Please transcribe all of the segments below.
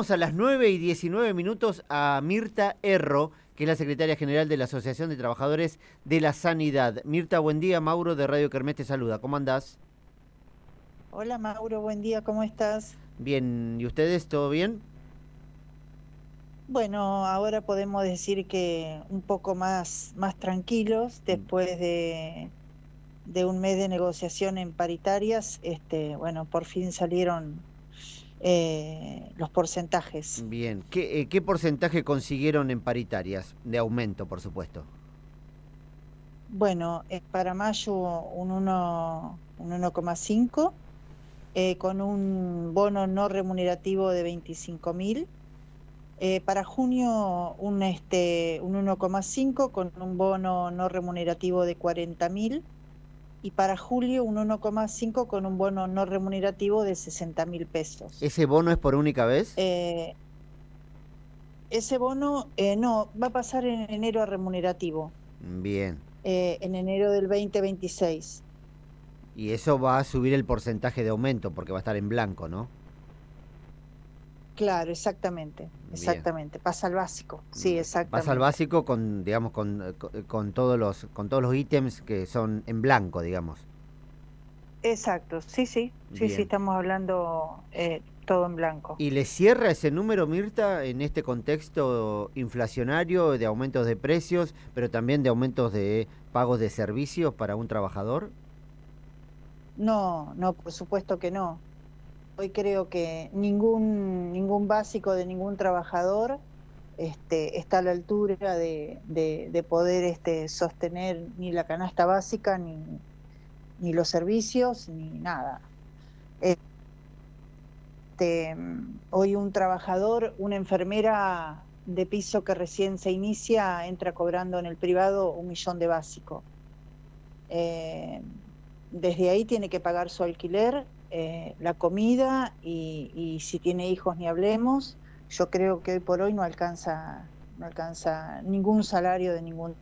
Vamos a las 9 y 19 minutos a Mirta Erro, que es la secretaria general de la Asociación de Trabajadores de la Sanidad. Mirta, buen día. Mauro de Radio Kermés te saluda. ¿Cómo andás? Hola Mauro, buen día. ¿Cómo estás? Bien. ¿Y ustedes? ¿Todo bien? Bueno, ahora podemos decir que un poco más, más tranquilos después de, de un mes de negociación en paritarias. Este, bueno, por fin salieron eh, los porcentajes. Bien, ¿Qué, eh, ¿qué porcentaje consiguieron en paritarias? De aumento, por supuesto. Bueno, eh, para mayo un 1,5, eh, con un bono no remunerativo de 25 mil. Eh, para junio un, este, un 1,5 con un bono no remunerativo de 40 mil y para julio un 1,5 con un bono no remunerativo de 60 mil pesos. ¿Ese bono es por única vez? Eh, ese bono eh, no, va a pasar en enero a remunerativo. Bien. Eh, en enero del 2026. Y eso va a subir el porcentaje de aumento porque va a estar en blanco, ¿no? Claro, exactamente, exactamente. Bien. Pasa al básico, sí, exactamente. Pasa al básico con, digamos, con, con, todos los, con todos los ítems que son en blanco, digamos. Exacto, sí, sí, sí, Bien. sí, estamos hablando eh, todo en blanco. ¿Y le cierra ese número, Mirta, en este contexto inflacionario de aumentos de precios, pero también de aumentos de pagos de servicios para un trabajador? No, no, por supuesto que no hoy creo que ningún, ningún básico de ningún trabajador este, está a la altura de, de, de, poder este, sostener ni la canasta básica, ni, ni los servicios, ni nada. Este, hoy un trabajador, una enfermera de piso que recién se inicia, entra cobrando en el privado un millón de básico. Eh, desde ahí tiene que pagar su alquiler, eh, la comida y, y, si tiene hijos ni hablemos. Yo creo que hoy por hoy no alcanza, no alcanza ningún salario de ningún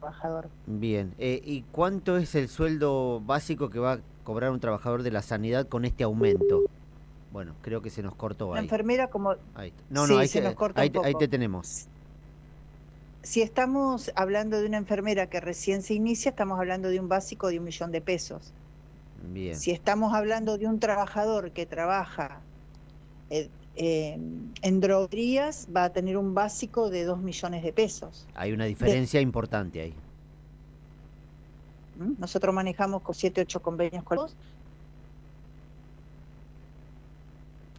trabajador. Bien, eh, ¿y cuánto es el sueldo básico que va a cobrar un trabajador de la sanidad con este aumento? Bueno, creo que se nos cortó la ahí. enfermera como... Ahí. No, no, sí, ahí, se te, nos corta ahí, un poco. ahí te tenemos. Si estamos hablando de una enfermera que recién se inicia, estamos hablando de un básico de un millón de pesos. Bien. Si estamos hablando de un trabajador que trabaja eh, eh, en droguerías, va a tener un básico de dos millones de pesos. Hay una diferencia de... importante ahí. ¿Mm? Nosotros manejamos con 7, 8 convenios con los...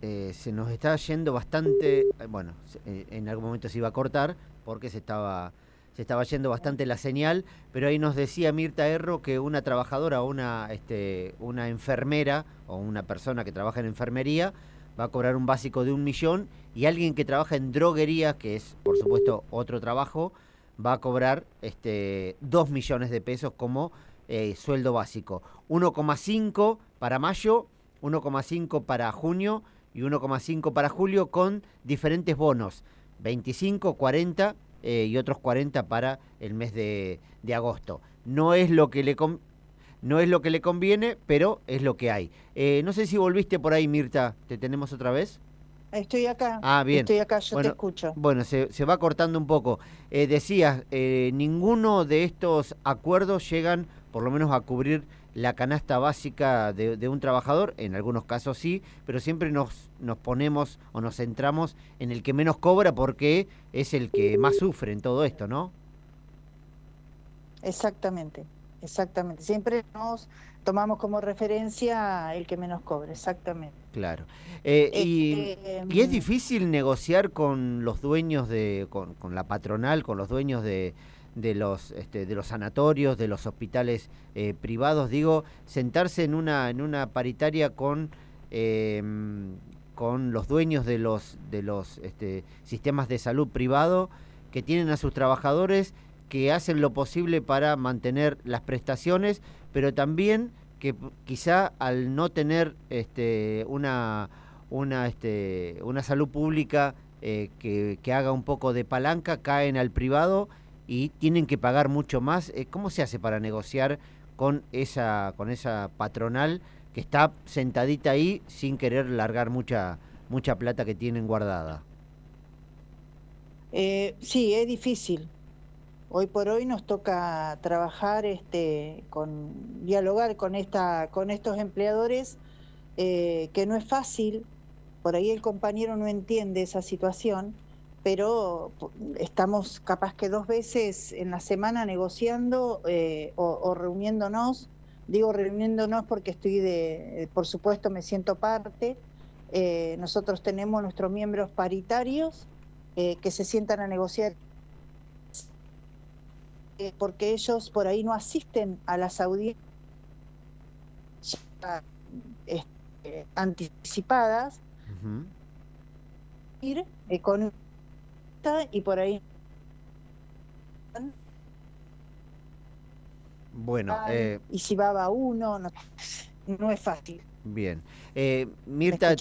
Eh, se nos está yendo bastante, bueno, eh, en algún momento se iba a cortar porque se estaba se estaba yendo bastante la señal, pero ahí nos decía Mirta Erro que una trabajadora o una, este, una enfermera o una persona que trabaja en enfermería va a cobrar un básico de un millón y alguien que trabaja en droguería, que es por supuesto otro trabajo, va a cobrar este, dos millones de pesos como eh, sueldo básico. 1,5 para mayo, 1,5 para junio y 1,5 para julio con diferentes bonos, 25, 40 eh, y otros 40 para el mes de, de agosto. No es lo que le no es lo que le conviene, pero es lo que hay. Eh, no sé si volviste por ahí, Mirta. ¿Te tenemos otra vez? Estoy acá. Ah, bien. Estoy acá, yo bueno, te escucho. Bueno, se, se va cortando un poco. Eh, decías, eh, ninguno de estos acuerdos llegan por lo menos a cubrir la canasta básica de, de, un trabajador, en algunos casos sí, pero siempre nos, nos ponemos o nos centramos en el que menos cobra porque es el que más sufre en todo esto, ¿no? Exactamente, exactamente. Siempre nos tomamos como referencia el que menos cobra, exactamente. Claro. Eh, y, este, y, es difícil negociar con los dueños de, con, con la patronal, con los dueños de, de los este, de los sanatorios, de los hospitales eh, privados, digo, sentarse en una en una paritaria con eh, con los dueños de los de los este, sistemas de salud privado que tienen a sus trabajadores que hacen lo posible para mantener las prestaciones, pero también que quizá al no tener este, una una este, una salud pública eh, que, que haga un poco de palanca caen al privado y tienen que pagar mucho más. Eh, ¿Cómo se hace para negociar con esa, con esa patronal que está sentadita ahí sin querer largar mucha, mucha plata que tienen guardada. Eh, sí, es difícil. Hoy por hoy nos toca trabajar, este, con dialogar con esta, con estos empleadores, eh, que no es fácil. Por ahí el compañero no entiende esa situación, pero estamos capaz que dos veces en la semana negociando eh, o, reuniéndonos. Digo reuniéndonos porque estoy de, por supuesto, me siento parte. nosotros tenemos nuestros miembros paritarios que se sientan a negociar eh, porque ellos por ahí no asisten a las audiencias anticipadas, ir eh, con y por ahí. Bueno eh, y si va a uno no, no es fácil. Bien. Mirta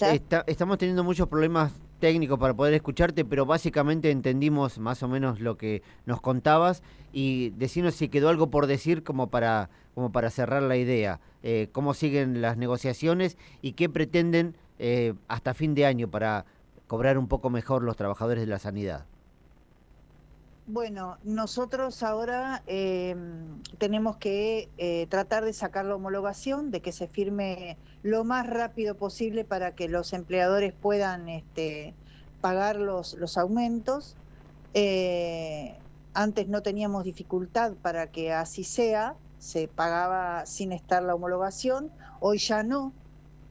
estamos teniendo muchos problemas técnico para poder escucharte, pero básicamente entendimos más o menos lo que nos contabas y decirnos si quedó algo por decir como para, como para cerrar la idea. Eh, ¿Cómo siguen las negociaciones y qué pretenden eh, hasta fin de año para cobrar un poco mejor los trabajadores de la sanidad? Bueno, nosotros ahora em, tenemos que eh, tratar de sacar la homologación, de que se firme lo más rápido posible para que los empleadores puedan este, pagar los, los aumentos. Eh, antes no teníamos dificultad para que así sea, se pagaba sin estar la homologación, hoy ya no,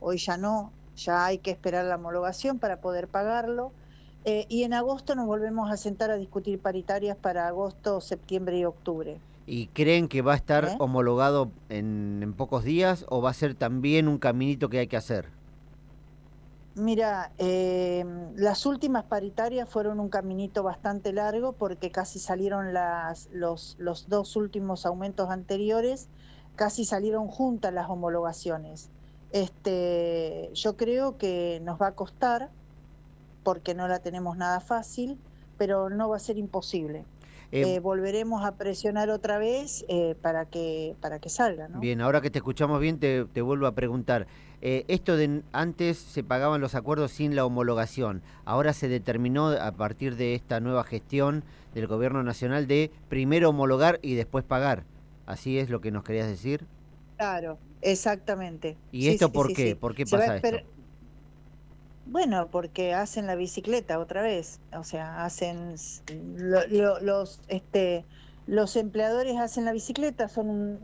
hoy ya no, ya hay que esperar la homologación para poder pagarlo. Eh, y en agosto nos volvemos a sentar a discutir paritarias para agosto, septiembre y octubre. ¿Y creen que va a estar ¿Eh? homologado en, pocos días o va a ser también un caminito que hay que hacer? Mira, eh, las últimas paritarias fueron un caminito bastante largo porque casi salieron las, los, los dos últimos aumentos anteriores, casi salieron juntas las homologaciones. Este, yo creo que nos va a costar, porque no la tenemos nada fácil, pero no va a ser imposible. Eh, eh, volveremos a presionar otra vez eh, para que para que salga. ¿no? Bien, ahora que te escuchamos bien, te, vuelvo a preguntar. esto de antes se pagaban los acuerdos sin la homologación. Ahora se determinó a partir de esta nueva gestión del gobierno nacional de primero homologar y después pagar. ¿Así es lo que nos querías decir? Claro, exactamente. ¿Y esto por qué? ¿Por qué pasa esto? Bueno, porque hacen la bicicleta otra vez, o sea, hacen los este los empleadores hacen la bicicleta, son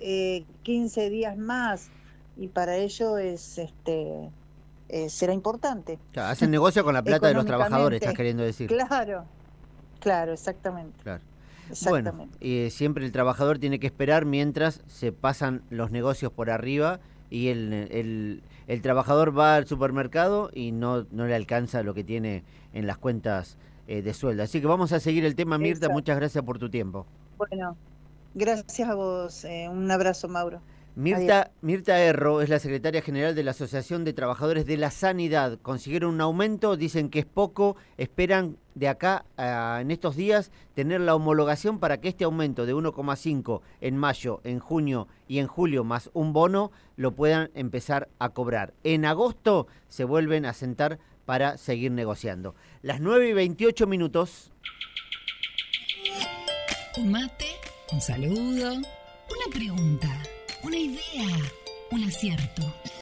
eh, 15 días más y para ello es este eh, será importante. hacen negocio con la plata de los trabajadores, estás queriendo decir. Claro, claro, exactamente. Claro. Bueno, y siempre el trabajador tiene que esperar mientras se pasan los negocios por arriba y el, el, el, trabajador va al supermercado y no, no le alcanza lo que tiene en las cuentas eh, de sueldo. Así que vamos a seguir el tema, Mirta. Muchas gracias por tu tiempo. Bueno, gracias a vos. Eh, un abrazo, Mauro. Mirta, Mirta Erro es la secretaria general de la Asociación de Trabajadores de la Sanidad. Consiguieron un aumento, dicen que es poco, esperan de acá en estos días tener la homologación para que este aumento de 1,5 en mayo, en junio y en julio más un bono lo puedan empezar a cobrar. En agosto se vuelven a sentar para seguir negociando. Las 9 y 28 minutos. Un mate, un saludo, una pregunta una idea, un acierto.